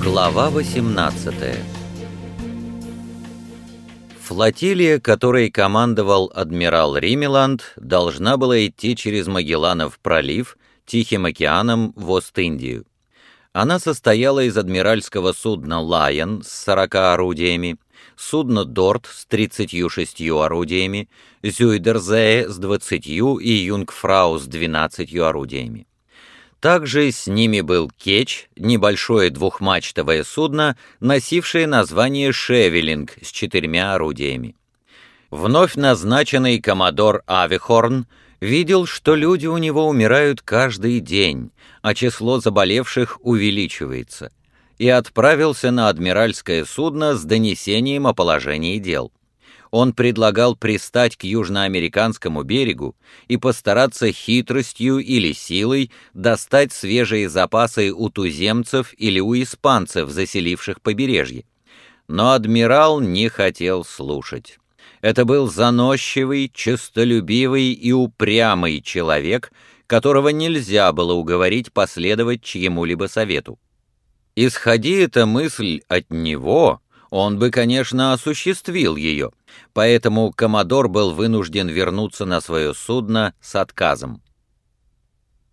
Глава 18 Флотилия, которой командовал адмирал Римеланд, должна была идти через Магелланов пролив Тихим океаном в Ост-Индию. Она состояла из адмиральского судна «Лайон» с 40 орудиями, судна «Дорт» с 36 орудиями, «Зюйдерзее» с 20 и «Юнгфрау» с 12 орудиями. Также с ними был «Кеч», небольшое двухмачтовое судно, носившее название «Шевелинг» с четырьмя орудиями. Вновь назначенный коммодор Авихорн видел, что люди у него умирают каждый день, а число заболевших увеличивается, и отправился на адмиральское судно с донесением о положении дел он предлагал пристать к южноамериканскому берегу и постараться хитростью или силой достать свежие запасы у туземцев или у испанцев, заселивших побережье. Но адмирал не хотел слушать. Это был заносчивый, честолюбивый и упрямый человек, которого нельзя было уговорить последовать чьему-либо совету. Исходи эта мысль от него, он бы, конечно, осуществил ее, поэтому Комодор был вынужден вернуться на свое судно с отказом.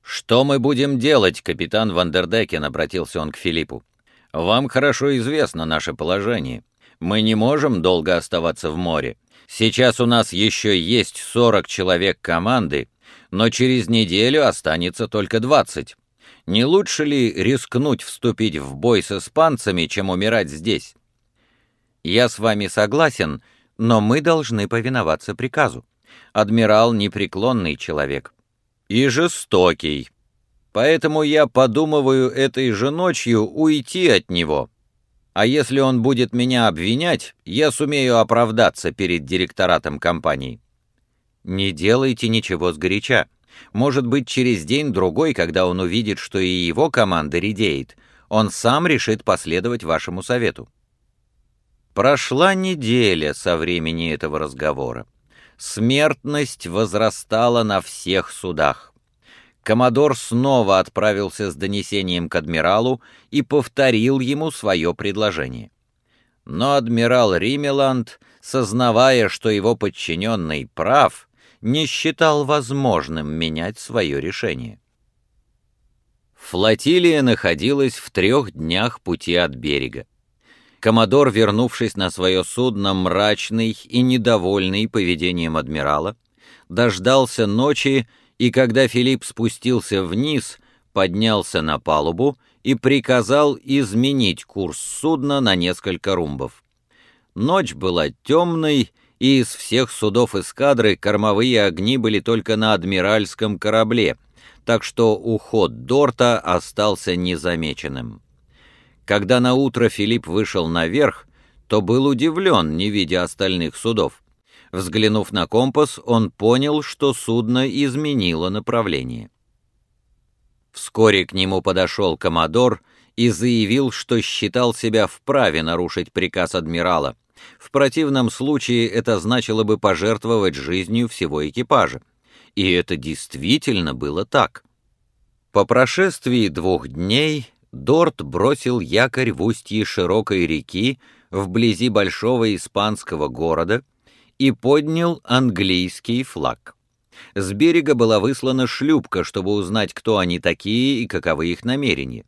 «Что мы будем делать, капитан Вандердекен?» — обратился он к Филиппу. «Вам хорошо известно наше положение. Мы не можем долго оставаться в море. Сейчас у нас еще есть 40 человек команды, но через неделю останется только 20. Не лучше ли рискнуть вступить в бой с испанцами, чем умирать здесь?» Я с вами согласен, но мы должны повиноваться приказу. Адмирал — непреклонный человек. И жестокий. Поэтому я подумываю этой же ночью уйти от него. А если он будет меня обвинять, я сумею оправдаться перед директоратом компании. Не делайте ничего сгоряча. Может быть, через день-другой, когда он увидит, что и его команда редеет, он сам решит последовать вашему совету. Прошла неделя со времени этого разговора. Смертность возрастала на всех судах. Комодор снова отправился с донесением к адмиралу и повторил ему свое предложение. Но адмирал Римеланд, сознавая, что его подчиненный прав, не считал возможным менять свое решение. Флотилия находилась в трех днях пути от берега. Комодор, вернувшись на свое судно, мрачный и недовольный поведением адмирала, дождался ночи и, когда Филипп спустился вниз, поднялся на палубу и приказал изменить курс судна на несколько румбов. Ночь была темной, и из всех судов эскадры кормовые огни были только на адмиральском корабле, так что уход Дорта остался незамеченным. Когда на утро Филипп вышел наверх, то был удивлен, не видя остальных судов. Взглянув на компас, он понял, что судно изменило направление. Вскоре к нему подошел коммодор и заявил, что считал себя вправе нарушить приказ адмирала. В противном случае это значило бы пожертвовать жизнью всего экипажа. И это действительно было так. По прошествии двух дней Дорт бросил якорь в устье широкой реки вблизи большого испанского города и поднял английский флаг. С берега была выслана шлюпка, чтобы узнать, кто они такие и каковы их намерения.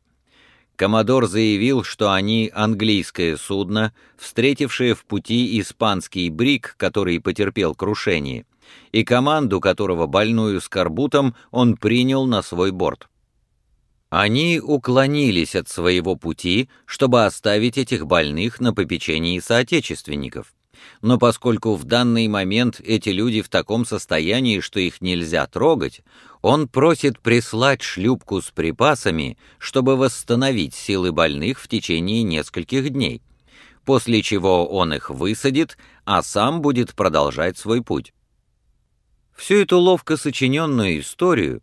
Коммодор заявил, что они английское судно, встретившее в пути испанский брик, который потерпел крушение, и команду которого больную скорбутом он принял на свой борт. Они уклонились от своего пути, чтобы оставить этих больных на попечении соотечественников. Но поскольку в данный момент эти люди в таком состоянии, что их нельзя трогать, он просит прислать шлюпку с припасами, чтобы восстановить силы больных в течение нескольких дней, после чего он их высадит, а сам будет продолжать свой путь. Всю эту ловко сочиненную историю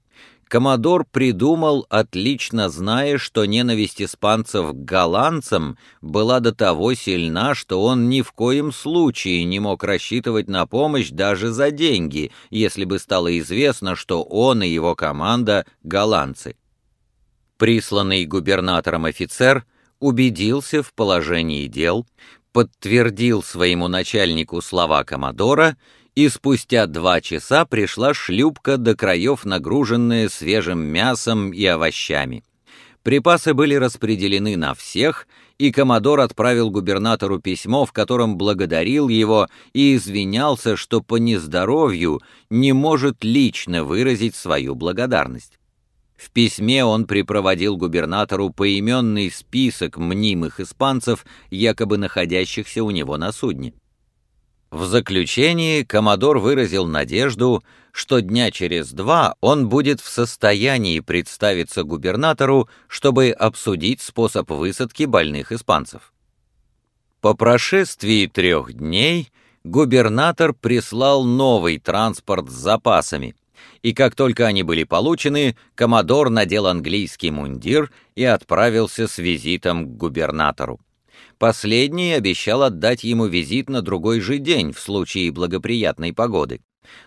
Комодор придумал, отлично зная, что ненависть испанцев к голландцам была до того сильна, что он ни в коем случае не мог рассчитывать на помощь даже за деньги, если бы стало известно, что он и его команда — голландцы. Присланный губернатором офицер убедился в положении дел, подтвердил своему начальнику слова Комодора и спустя два часа пришла шлюпка до краев, нагруженная свежим мясом и овощами. Припасы были распределены на всех, и Комодор отправил губернатору письмо, в котором благодарил его и извинялся, что по нездоровью не может лично выразить свою благодарность. В письме он припроводил губернатору поименный список мнимых испанцев, якобы находящихся у него на судне. В заключении Комодор выразил надежду, что дня через два он будет в состоянии представиться губернатору, чтобы обсудить способ высадки больных испанцев. По прошествии трех дней губернатор прислал новый транспорт с запасами, и как только они были получены, Комодор надел английский мундир и отправился с визитом к губернатору. Последний обещал отдать ему визит на другой же день в случае благоприятной погоды.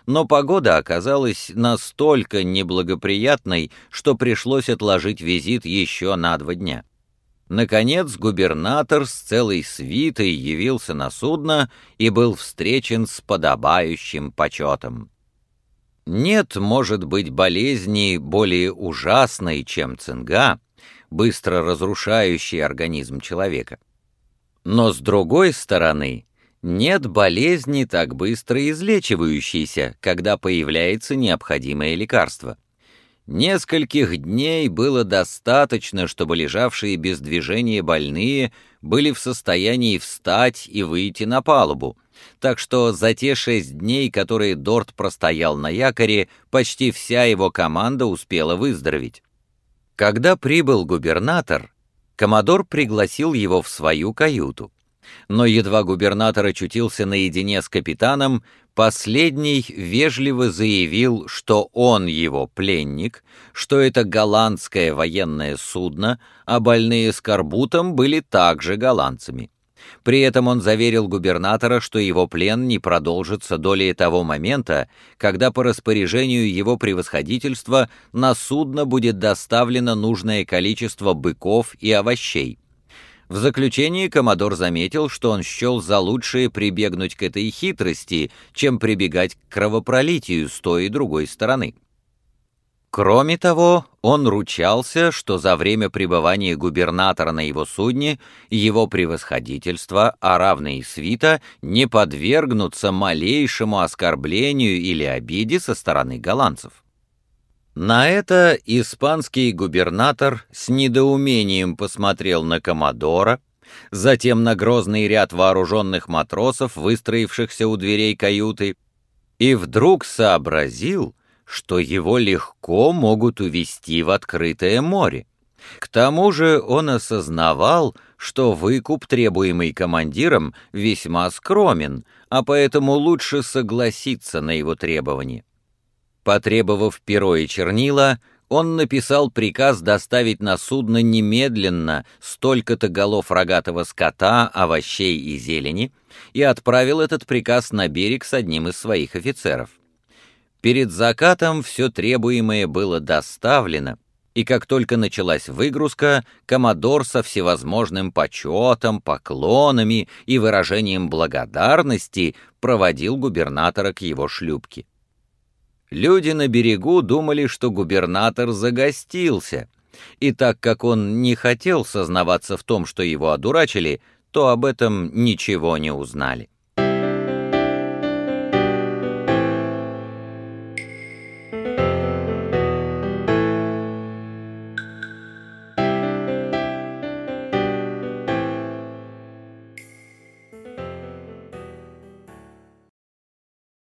Но погода оказалась настолько неблагоприятной, что пришлось отложить визит еще на два дня. Наконец губернатор с целой свитой явился на судно и был встречен с подобающим почетом. Нет, может быть, болезни более ужасной, чем цинга, быстро разрушающей организм человека. Но с другой стороны, нет болезни так быстро излечивающейся, когда появляется необходимое лекарство. Нескольких дней было достаточно, чтобы лежавшие без движения больные были в состоянии встать и выйти на палубу. Так что за те шесть дней, которые Дорт простоял на якоре, почти вся его команда успела выздороветь. Когда прибыл губернатор, Комодор пригласил его в свою каюту. Но едва губернатор очутился наедине с капитаном, последний вежливо заявил, что он его пленник, что это голландское военное судно, а больные с Карбутом были также голландцами. При этом он заверил губернатора, что его плен не продолжится долей того момента, когда по распоряжению его превосходительства на судно будет доставлено нужное количество быков и овощей. В заключении Комодор заметил, что он счел за лучшее прибегнуть к этой хитрости, чем прибегать к кровопролитию с той и другой стороны. Кроме того, он ручался, что за время пребывания губернатора на его судне его превосходительство, а равные свита, не подвергнутся малейшему оскорблению или обиде со стороны голландцев. На это испанский губернатор с недоумением посмотрел на Комодора, затем на грозный ряд вооруженных матросов, выстроившихся у дверей каюты, и вдруг сообразил, что его легко могут увести в открытое море. К тому же он осознавал, что выкуп, требуемый командиром, весьма скромен, а поэтому лучше согласиться на его требования. Потребовав перо и чернила, он написал приказ доставить на судно немедленно столько-то голов рогатого скота, овощей и зелени, и отправил этот приказ на берег с одним из своих офицеров. Перед закатом все требуемое было доставлено, и как только началась выгрузка, Комодор со всевозможным почетом, поклонами и выражением благодарности проводил губернатора к его шлюпке. Люди на берегу думали, что губернатор загостился, и так как он не хотел сознаваться в том, что его одурачили, то об этом ничего не узнали.